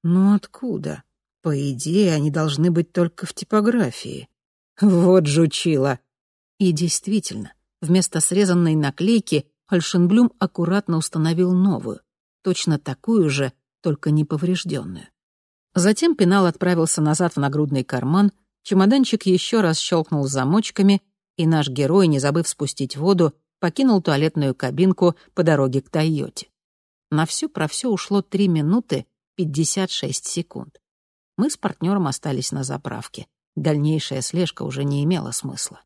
«Но откуда?» По идее, они должны быть только в типографии. Вот жучила. И действительно, вместо срезанной наклейки Альшенблюм аккуратно установил новую, точно такую же, только не поврежденную. Затем пенал отправился назад в нагрудный карман, чемоданчик еще раз щелкнул замочками, и наш герой, не забыв спустить воду, покинул туалетную кабинку по дороге к Тойоте. На все про все ушло 3 минуты 56 секунд мы с партнером остались на заправке. Дальнейшая слежка уже не имела смысла.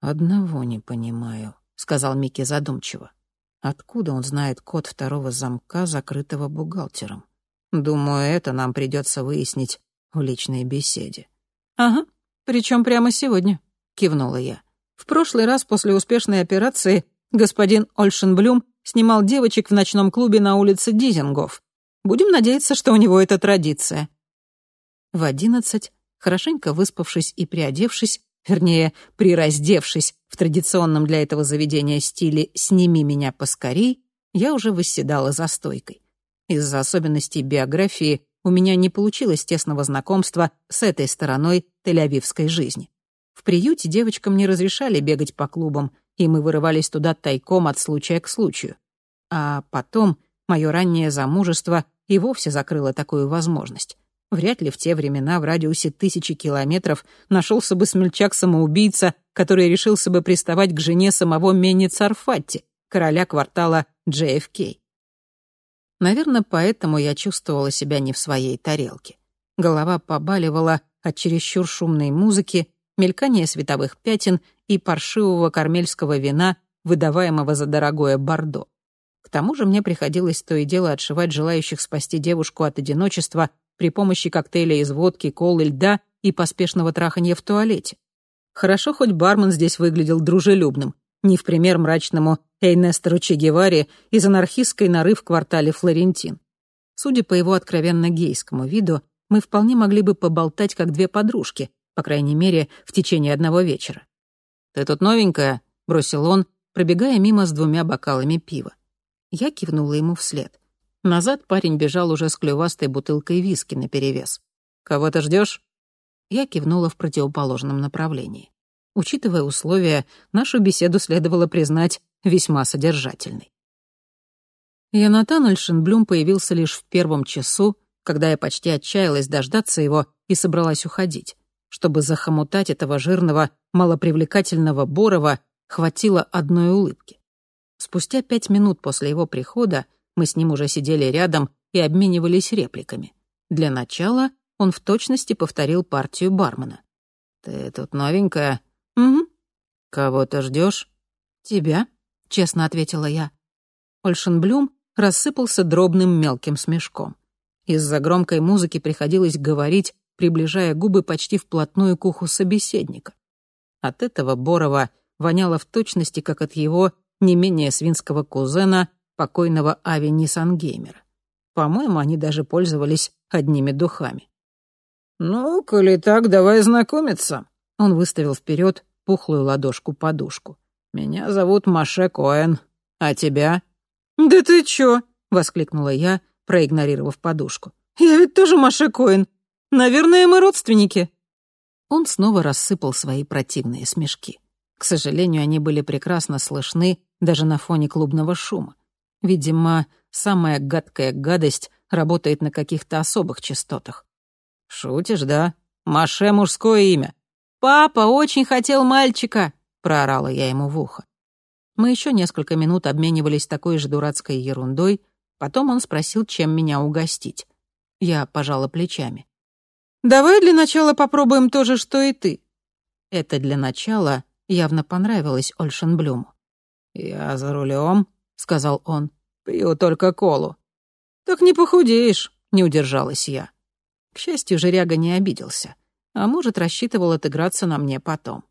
«Одного не понимаю», — сказал Микки задумчиво. «Откуда он знает код второго замка, закрытого бухгалтером? Думаю, это нам придется выяснить в личной беседе». «Ага, причем прямо сегодня», — кивнула я. «В прошлый раз после успешной операции господин Ольшенблюм снимал девочек в ночном клубе на улице Дизингов. Будем надеяться, что у него это традиция. В одиннадцать, хорошенько выспавшись и приодевшись, вернее, прираздевшись в традиционном для этого заведения стиле «сними меня поскорей», я уже восседала за стойкой. Из-за особенностей биографии у меня не получилось тесного знакомства с этой стороной тель-авивской жизни. В приюте девочкам не разрешали бегать по клубам, и мы вырывались туда тайком от случая к случаю. А потом мое раннее замужество и вовсе закрыло такую возможность. Вряд ли в те времена в радиусе тысячи километров нашелся бы смельчак-самоубийца, который решился бы приставать к жене самого Менни Царфатти, короля квартала JFK. Наверное, поэтому я чувствовала себя не в своей тарелке. Голова побаливала от чересчур шумной музыки, мелькания световых пятен и паршивого кармельского вина, выдаваемого за дорогое бордо. К тому же мне приходилось то и дело отшивать желающих спасти девушку от одиночества при помощи коктейля из водки, колы, льда и поспешного траханья в туалете. Хорошо, хоть бармен здесь выглядел дружелюбным, не в пример мрачному Эйнестеру Че Геваре из анархистской норы в квартале Флорентин. Судя по его откровенно гейскому виду, мы вполне могли бы поболтать как две подружки, по крайней мере, в течение одного вечера. «Ты тут новенькая?» — бросил он, пробегая мимо с двумя бокалами пива. Я кивнула ему вслед. Назад парень бежал уже с клювастой бутылкой виски наперевес. «Кого-то ждешь? Я кивнула в противоположном направлении. Учитывая условия, нашу беседу следовало признать весьма содержательной. Янатан Альшенблюм появился лишь в первом часу, когда я почти отчаялась дождаться его и собралась уходить. Чтобы захомутать этого жирного, малопривлекательного Борова, хватило одной улыбки. Спустя пять минут после его прихода мы с ним уже сидели рядом и обменивались репликами. Для начала он в точности повторил партию бармена. «Ты тут новенькая?» «Угу». «Кого-то ждешь? «Тебя», — честно ответила я. Ольшенблюм рассыпался дробным мелким смешком. Из-за громкой музыки приходилось говорить, приближая губы почти вплотную к уху собеседника. От этого Борова воняло в точности, как от его не менее свинского кузена, покойного Ави Ниссангеймера. По-моему, они даже пользовались одними духами. «Ну, коли так, давай знакомиться». Он выставил вперед пухлую ладошку-подушку. «Меня зовут Маше Коэн. А тебя?» «Да ты чё?» — воскликнула я, проигнорировав подушку. «Я ведь тоже Маше Коэн. Наверное, мы родственники». Он снова рассыпал свои противные смешки. К сожалению, они были прекрасно слышны даже на фоне клубного шума. Видимо, самая гадкая гадость работает на каких-то особых частотах. «Шутишь, да? Маше мужское имя». «Папа очень хотел мальчика», — проорала я ему в ухо. Мы еще несколько минут обменивались такой же дурацкой ерундой, потом он спросил, чем меня угостить. Я пожала плечами. «Давай для начала попробуем то же, что и ты». Это для начала явно понравилось Ольшенблюму. «Я за рулем, сказал он. «Пью только колу». «Так не похудеешь», — не удержалась я. К счастью, Жиряга не обиделся, а может, рассчитывал отыграться на мне потом.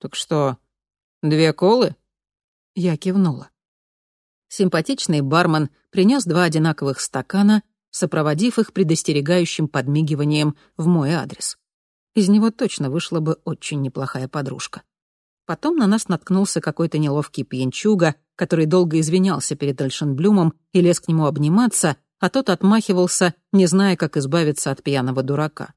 «Так что, две колы?» Я кивнула. Симпатичный бармен принес два одинаковых стакана, сопроводив их предостерегающим подмигиванием в мой адрес. Из него точно вышла бы очень неплохая подружка. Потом на нас наткнулся какой-то неловкий пьянчуга, который долго извинялся перед Альшенблюмом и лез к нему обниматься, а тот отмахивался, не зная, как избавиться от пьяного дурака.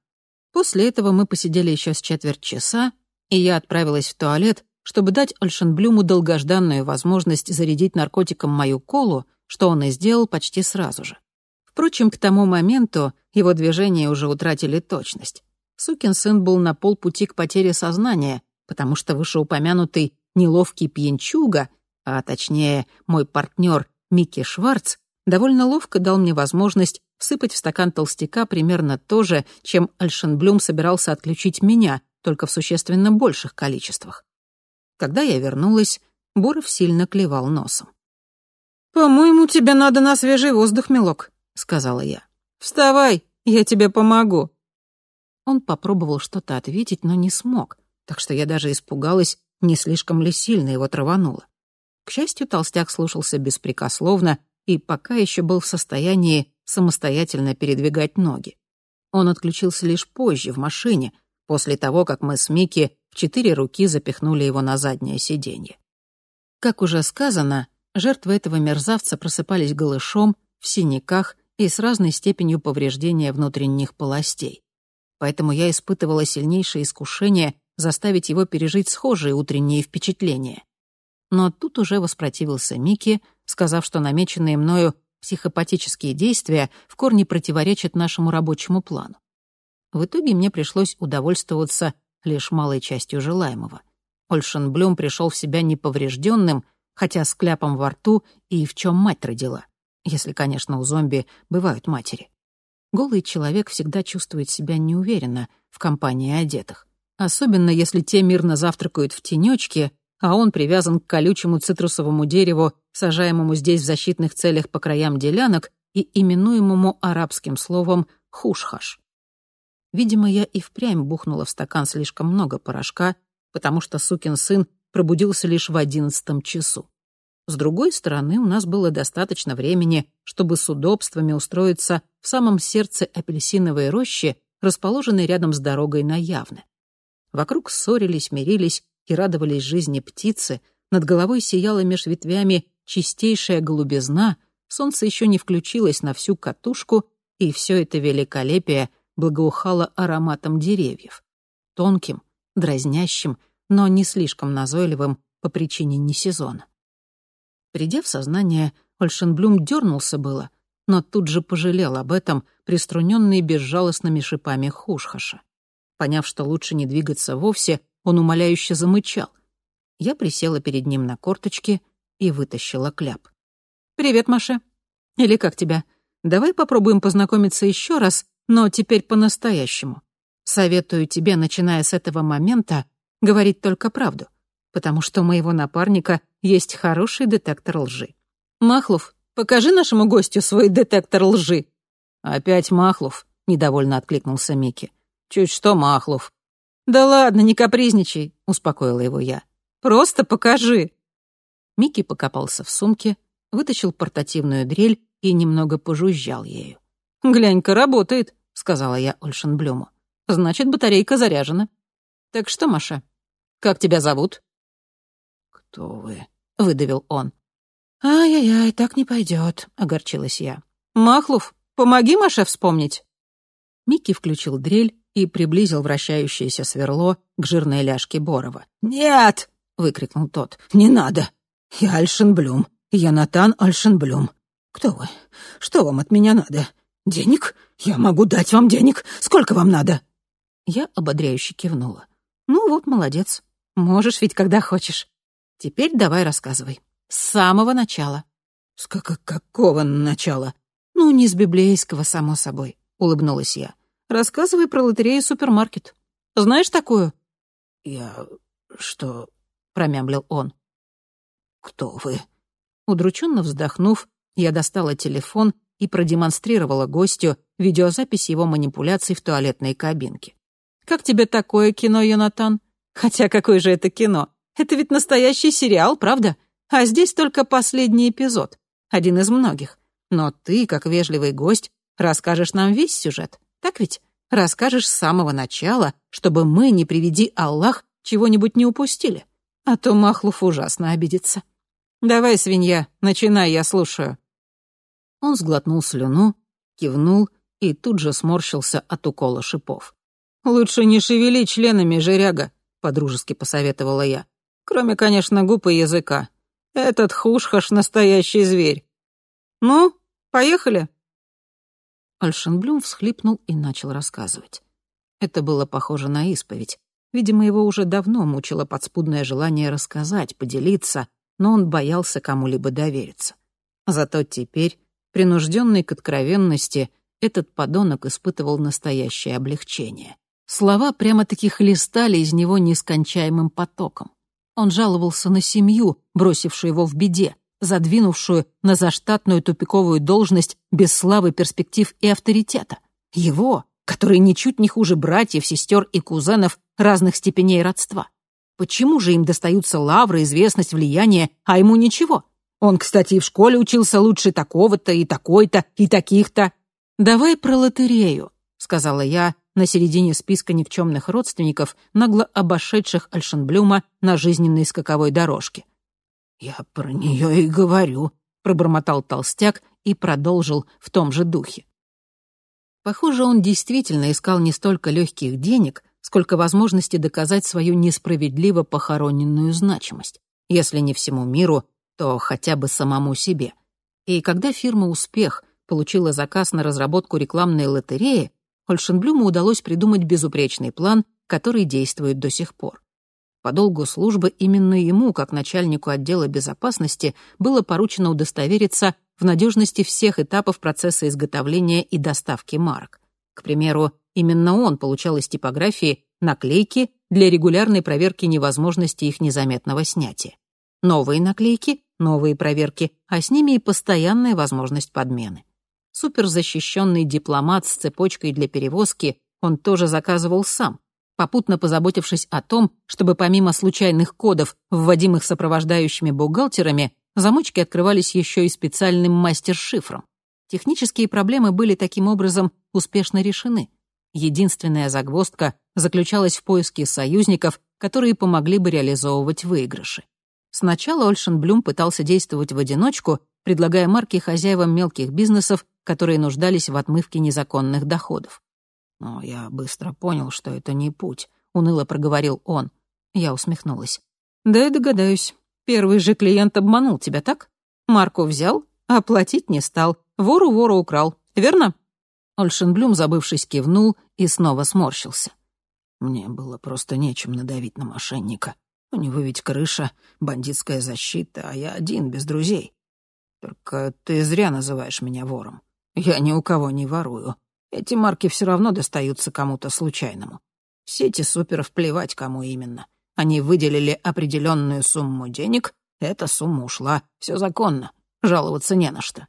После этого мы посидели еще с четверть часа, и я отправилась в туалет, чтобы дать Ольшенблюму долгожданную возможность зарядить наркотиком мою колу, что он и сделал почти сразу же. Впрочем, к тому моменту его движения уже утратили точность. Сукин сын был на полпути к потере сознания, потому что вышеупомянутый неловкий пьянчуга, а точнее мой партнер Микки Шварц, довольно ловко дал мне возможность всыпать в стакан толстяка примерно то же, чем Альшенблюм собирался отключить меня, только в существенно больших количествах. Когда я вернулась, Буров сильно клевал носом. «По-моему, тебе надо на свежий воздух, милок», — сказала я. «Вставай, я тебе помогу». Он попробовал что-то ответить, но не смог, так что я даже испугалась, не слишком ли сильно его травануло. К счастью, толстяк слушался беспрекословно и пока еще был в состоянии самостоятельно передвигать ноги. Он отключился лишь позже, в машине, после того, как мы с Микки в четыре руки запихнули его на заднее сиденье. Как уже сказано, жертвы этого мерзавца просыпались голышом, в синяках и с разной степенью повреждения внутренних полостей. Поэтому я испытывала сильнейшее искушение заставить его пережить схожие утренние впечатления. Но тут уже воспротивился Микки, сказав, что намеченные мною психопатические действия в корне противоречат нашему рабочему плану. В итоге мне пришлось удовольствоваться лишь малой частью желаемого. Ольшенблюм пришел в себя неповрежденным, хотя с кляпом во рту и в чем мать родила. Если, конечно, у зомби бывают матери. Голый человек всегда чувствует себя неуверенно в компании одетых. Особенно если те мирно завтракают в тенечке, а он привязан к колючему цитрусовому дереву, сажаемому здесь в защитных целях по краям делянок и именуемому арабским словом «хушхаш». Видимо, я и впрямь бухнула в стакан слишком много порошка, потому что сукин сын пробудился лишь в одиннадцатом часу. С другой стороны, у нас было достаточно времени, чтобы с удобствами устроиться в самом сердце апельсиновой рощи, расположенной рядом с дорогой на Явны. Вокруг ссорились, мирились и радовались жизни птицы, над головой сияла меж ветвями чистейшая голубизна, солнце еще не включилось на всю катушку, и все это великолепие благоухало ароматом деревьев. Тонким, дразнящим, но не слишком назойливым по причине несезона. Придя в сознание, Ольшенблюм дернулся было, но тут же пожалел об этом, приструненный безжалостными шипами Хушхаша. Поняв, что лучше не двигаться вовсе, он умоляюще замычал. Я присела перед ним на корточки и вытащила кляп. «Привет, Маша. Или как тебя? Давай попробуем познакомиться еще раз, но теперь по-настоящему. Советую тебе, начиная с этого момента, говорить только правду потому что у моего напарника есть хороший детектор лжи. Махлов, покажи нашему гостю свой детектор лжи. Опять Махлов, недовольно откликнулся Микки. Чуть что, Махлов. Да ладно, не капризничай, успокоила его я. Просто покажи. Микки покопался в сумке, вытащил портативную дрель и немного пожужжал ею. «Глянь-ка, работает», — сказала я Ольшенблюму. «Значит, батарейка заряжена». «Так что, Маша, как тебя зовут?» «Кто вы?» — выдавил он. «Ай-яй-яй, так не пойдет», — огорчилась я. «Махлов, помоги Маше вспомнить». Микки включил дрель и приблизил вращающееся сверло к жирной ляжке Борова. «Нет!» — выкрикнул тот. «Не надо! Я Альшенблюм, я Натан Альшенблюм. Кто вы? Что вам от меня надо? Денег? Я могу дать вам денег. Сколько вам надо?» Я ободряюще кивнула. «Ну вот, молодец. Можешь ведь, когда хочешь. Теперь давай рассказывай. С самого начала». «С как какого начала?» «Ну, не с библейского, само собой», — улыбнулась я. «Рассказывай про лотерею супермаркет. Знаешь такую?» «Я... что...» — промямлил он. «Кто вы?» Удрученно вздохнув, я достала телефон и продемонстрировала гостю видеозапись его манипуляций в туалетной кабинке. «Как тебе такое кино, Йонатан? Хотя какое же это кино? Это ведь настоящий сериал, правда? А здесь только последний эпизод, один из многих. Но ты, как вежливый гость, расскажешь нам весь сюжет, так ведь? Расскажешь с самого начала, чтобы мы, не приведи Аллах, чего-нибудь не упустили. А то Махлуф ужасно обидится. Давай, свинья, начинай, я слушаю. Он сглотнул слюну, кивнул и тут же сморщился от укола шипов. «Лучше не шевели членами, жиряга», — подружески посоветовала я. Кроме, конечно, губ и языка. Этот хушхаш — настоящий зверь. Ну, поехали?» Альшенблюм всхлипнул и начал рассказывать. Это было похоже на исповедь. Видимо, его уже давно мучило подспудное желание рассказать, поделиться, но он боялся кому-либо довериться. Зато теперь, принужденный к откровенности, этот подонок испытывал настоящее облегчение. Слова прямо-таки хлестали из него нескончаемым потоком. Он жаловался на семью, бросившую его в беде, задвинувшую на заштатную тупиковую должность без славы, перспектив и авторитета. Его, который ничуть не хуже братьев, сестер и кузенов разных степеней родства. Почему же им достаются лавры, известность, влияние, а ему ничего? Он, кстати, и в школе учился лучше такого-то и такой-то и таких-то. «Давай про лотерею», — сказала я, на середине списка никчемных родственников, нагло обошедших Альшенблюма на жизненной скаковой дорожке. «Я про нее и говорю», — пробормотал толстяк и продолжил в том же духе. Похоже, он действительно искал не столько легких денег, сколько возможности доказать свою несправедливо похороненную значимость. Если не всему миру, то хотя бы самому себе. И когда фирма «Успех» получила заказ на разработку рекламной лотереи, Ольшенблюму удалось придумать безупречный план, который действует до сих пор. По долгу службы именно ему, как начальнику отдела безопасности, было поручено удостовериться в надежности всех этапов процесса изготовления и доставки марок. К примеру, именно он получал из типографии наклейки для регулярной проверки невозможности их незаметного снятия. Новые наклейки, новые проверки, а с ними и постоянная возможность подмены. Суперзащищенный дипломат с цепочкой для перевозки он тоже заказывал сам. попутно позаботившись о том, чтобы помимо случайных кодов, вводимых сопровождающими бухгалтерами, замочки открывались еще и специальным мастер-шифром. Технические проблемы были таким образом успешно решены. Единственная загвоздка заключалась в поиске союзников, которые помогли бы реализовывать выигрыши. Сначала Ольшенблюм пытался действовать в одиночку, предлагая марки хозяевам мелких бизнесов, которые нуждались в отмывке незаконных доходов. «Но я быстро понял, что это не путь», — уныло проговорил он. Я усмехнулась. «Да и догадаюсь. Первый же клиент обманул тебя, так? Марку взял, а платить не стал. Вору вору украл, верно?» Ольшенблюм, забывшись, кивнул и снова сморщился. Мне было просто нечем надавить на мошенника. У него ведь крыша, бандитская защита, а я один, без друзей. Только ты зря называешь меня вором. Я ни у кого не ворую. Эти марки все равно достаются кому-то случайному. Сети суперов плевать, кому именно. Они выделили определенную сумму денег, эта сумма ушла. Все законно. Жаловаться не на что.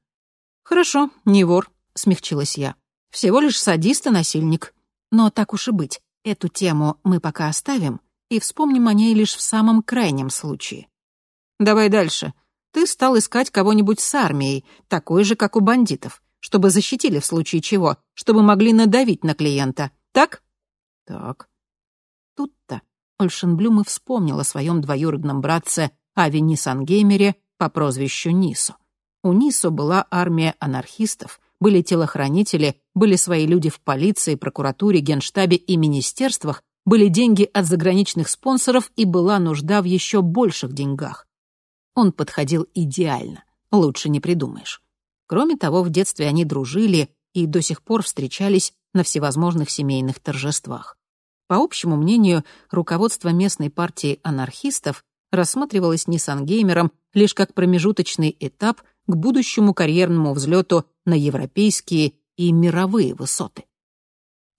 «Хорошо, не вор», — смягчилась я. «Всего лишь садист и насильник. Но так уж и быть, эту тему мы пока оставим и вспомним о ней лишь в самом крайнем случае. Давай дальше. Ты стал искать кого-нибудь с армией, такой же, как у бандитов чтобы защитили в случае чего, чтобы могли надавить на клиента. Так? Так. Тут-то Ольшенблюм и вспомнил о своем двоюродном братце Ави Нисангеймере по прозвищу Нису. У Нису была армия анархистов, были телохранители, были свои люди в полиции, прокуратуре, генштабе и министерствах, были деньги от заграничных спонсоров и была нужда в еще больших деньгах. Он подходил идеально, лучше не придумаешь. Кроме того, в детстве они дружили и до сих пор встречались на всевозможных семейных торжествах. По общему мнению, руководство местной партии анархистов рассматривалось Ниссангеймером лишь как промежуточный этап к будущему карьерному взлету на европейские и мировые высоты.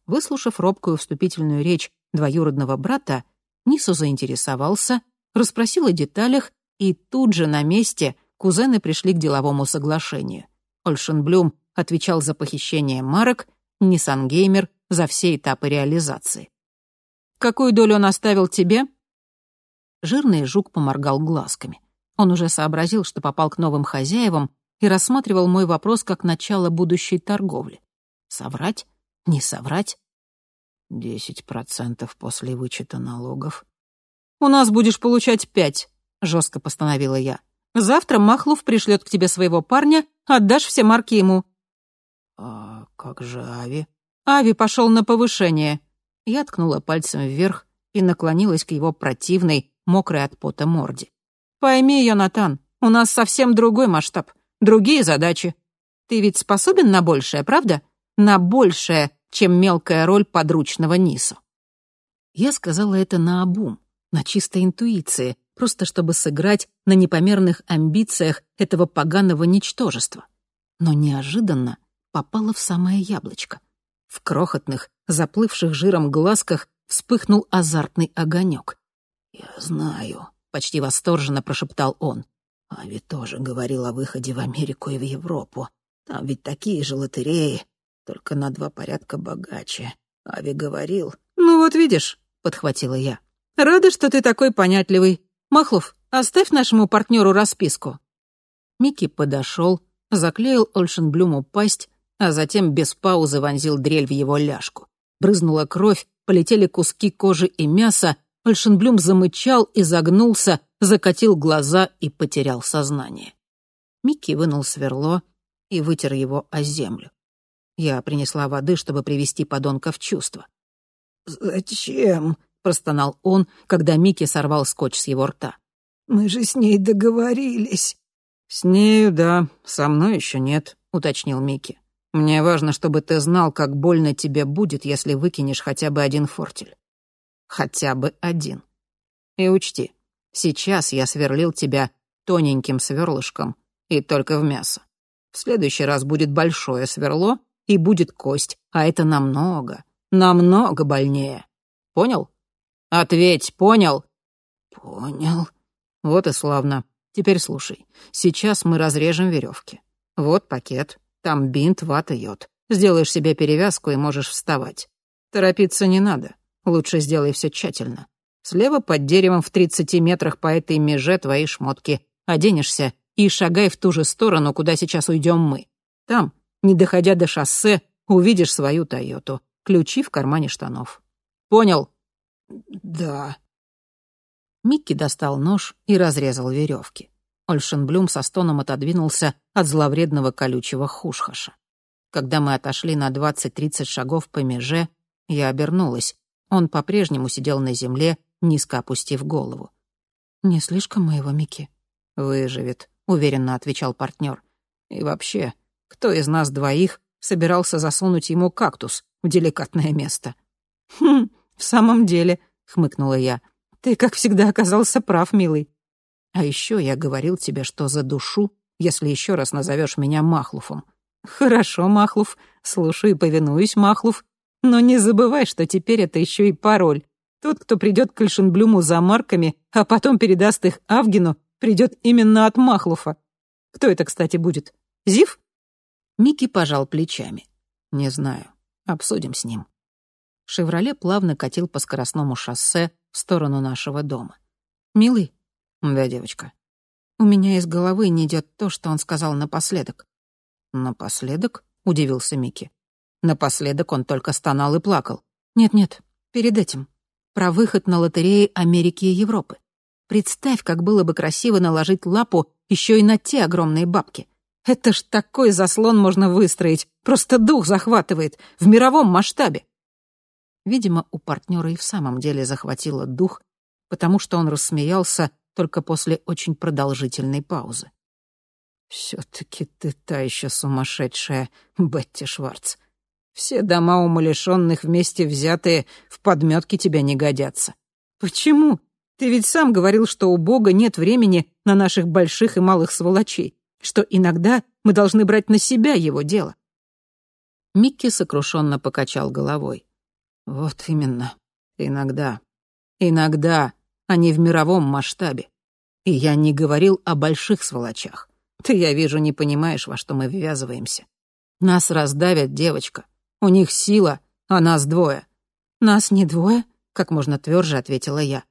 Выслушав робкую вступительную речь двоюродного брата, Нису заинтересовался, расспросил о деталях, и тут же на месте кузены пришли к деловому соглашению. Ольшенблюм отвечал за похищение марок, Ниссангеймер — за все этапы реализации. «Какую долю он оставил тебе?» Жирный жук поморгал глазками. Он уже сообразил, что попал к новым хозяевам и рассматривал мой вопрос как начало будущей торговли. Соврать? Не соврать? Десять процентов после вычета налогов. «У нас будешь получать пять», — жестко постановила я. «Завтра Махлов пришлет к тебе своего парня Отдашь все марки ему». «А как же Ави?» «Ави пошел на повышение». Я ткнула пальцем вверх и наклонилась к его противной, мокрой от пота морде. «Пойми, Йонатан, у нас совсем другой масштаб, другие задачи. Ты ведь способен на большее, правда? На большее, чем мелкая роль подручного Нису». Я сказала это наобум, на чистой интуиции, просто чтобы сыграть на непомерных амбициях этого поганого ничтожества. Но неожиданно попала в самое яблочко. В крохотных, заплывших жиром глазках вспыхнул азартный огонек. «Я знаю», — почти восторженно прошептал он. «Ави тоже говорил о выходе в Америку и в Европу. Там ведь такие же лотереи, только на два порядка богаче. Ави говорил...» «Ну вот видишь», — подхватила я. «Рада, что ты такой понятливый. Махлов, оставь нашему партнеру расписку». Микки подошел, заклеил Ольшенблюму пасть, а затем без паузы вонзил дрель в его ляжку. Брызнула кровь, полетели куски кожи и мяса, Ольшенблюм замычал, и загнулся, закатил глаза и потерял сознание. Микки вынул сверло и вытер его о землю. Я принесла воды, чтобы привести подонка в чувство. «Зачем?» Простонал он, когда Микки сорвал скотч с его рта. «Мы же с ней договорились». «С нею, да, со мной еще нет», — уточнил Микки. «Мне важно, чтобы ты знал, как больно тебе будет, если выкинешь хотя бы один фортель. Хотя бы один. И учти, сейчас я сверлил тебя тоненьким сверлышком и только в мясо. В следующий раз будет большое сверло и будет кость, а это намного, намного больнее. Понял?» «Ответь, понял?» «Понял». «Вот и славно. Теперь слушай. Сейчас мы разрежем веревки. Вот пакет. Там бинт, вата, йод. Сделаешь себе перевязку и можешь вставать. Торопиться не надо. Лучше сделай все тщательно. Слева под деревом в тридцати метрах по этой меже твои шмотки. Оденешься и шагай в ту же сторону, куда сейчас уйдем мы. Там, не доходя до шоссе, увидишь свою Тойоту. Ключи в кармане штанов. Понял? Да. Микки достал нож и разрезал веревки. Ольшенблюм со стоном отодвинулся от зловредного колючего хушхаша. Когда мы отошли на двадцать-тридцать шагов по меже, я обернулась. Он по-прежнему сидел на земле, низко опустив голову. «Не слишком моего Микки?» «Выживет», — уверенно отвечал партнер. «И вообще, кто из нас двоих собирался засунуть ему кактус в деликатное место?» «Хм, в самом деле», — хмыкнула я. «Ты, как всегда, оказался прав, милый». «А еще я говорил тебе, что за душу, если еще раз назовешь меня Махлуфом». «Хорошо, Махлуф, слушаю и повинуюсь, Махлуф. Но не забывай, что теперь это еще и пароль. Тот, кто придет к Кальшенблюму за марками, а потом передаст их Авгину, придет именно от Махлуфа. Кто это, кстати, будет? Зив? Микки пожал плечами. Не знаю. Обсудим с ним. «Шевроле» плавно катил по скоростному шоссе в сторону нашего дома. «Милый?» «Да, девочка». «У меня из головы не идет то, что он сказал напоследок». «Напоследок?» — удивился Микки. Напоследок он только стонал и плакал. «Нет-нет, перед этим про выход на лотереи Америки и Европы. Представь, как было бы красиво наложить лапу еще и на те огромные бабки. Это ж такой заслон можно выстроить, просто дух захватывает, в мировом масштабе. Видимо, у партнера и в самом деле захватило дух, потому что он рассмеялся только после очень продолжительной паузы. «Все-таки ты та еще сумасшедшая, Бетти Шварц. Все дома умалишенных вместе взятые в подметке тебя не годятся. Почему? Ты ведь сам говорил, что у Бога нет времени на наших больших и малых сволочей, что иногда мы должны брать на себя его дело. Микки сокрушенно покачал головой. Вот именно. Иногда. Иногда, а не в мировом масштабе. И я не говорил о больших сволочах. Ты, я вижу, не понимаешь, во что мы ввязываемся. Нас раздавят, девочка. У них сила, а нас двое». «Нас не двое?» — как можно тверже ответила я.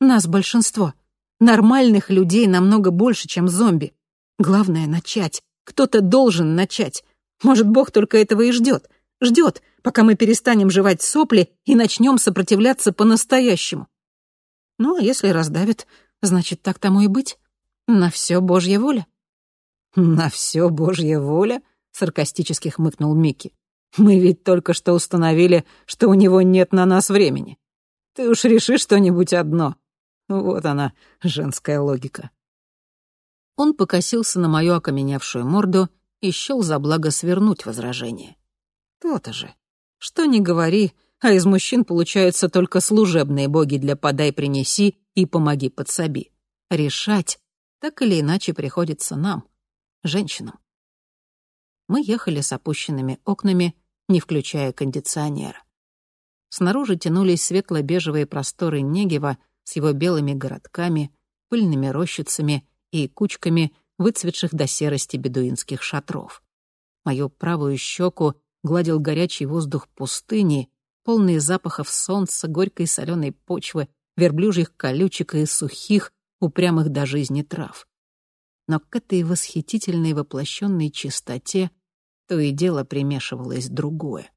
«Нас большинство. Нормальных людей намного больше, чем зомби. Главное — начать. Кто-то должен начать. Может, Бог только этого и ждет. Ждет, пока мы перестанем жевать сопли и начнем сопротивляться по-настоящему. Ну, а если раздавит, значит, так тому и быть. На все Божья воля. «На все Божья воля?» — саркастически хмыкнул Микки. Мы ведь только что установили, что у него нет на нас времени. Ты уж реши что-нибудь одно. Вот она, женская логика. Он покосился на мою окаменевшую морду и счёл за благо свернуть возражение. То-то же. Что ни говори, а из мужчин получаются только служебные боги для «подай-принеси» и «помоги-подсоби». Решать так или иначе приходится нам, женщинам. Мы ехали с опущенными окнами, не включая кондиционера. Снаружи тянулись светло-бежевые просторы Негева с его белыми городками, пыльными рощицами и кучками выцветших до серости бедуинских шатров. Мою правую щеку гладил горячий воздух пустыни, полный запахов солнца, горькой соленой почвы, верблюжьих колючек и сухих, упрямых до жизни трав. Но к этой восхитительной воплощенной чистоте то и дело примешивалось другое.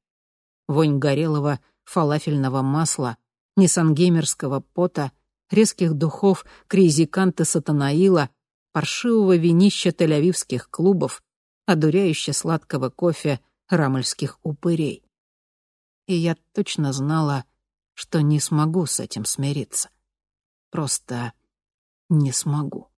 Вонь горелого фалафельного масла, несангеймерского пота, резких духов крейзиканта Сатанаила, паршивого винища тель-авивских клубов, одуряюще сладкого кофе рамельских упырей. И я точно знала, что не смогу с этим смириться. Просто не смогу.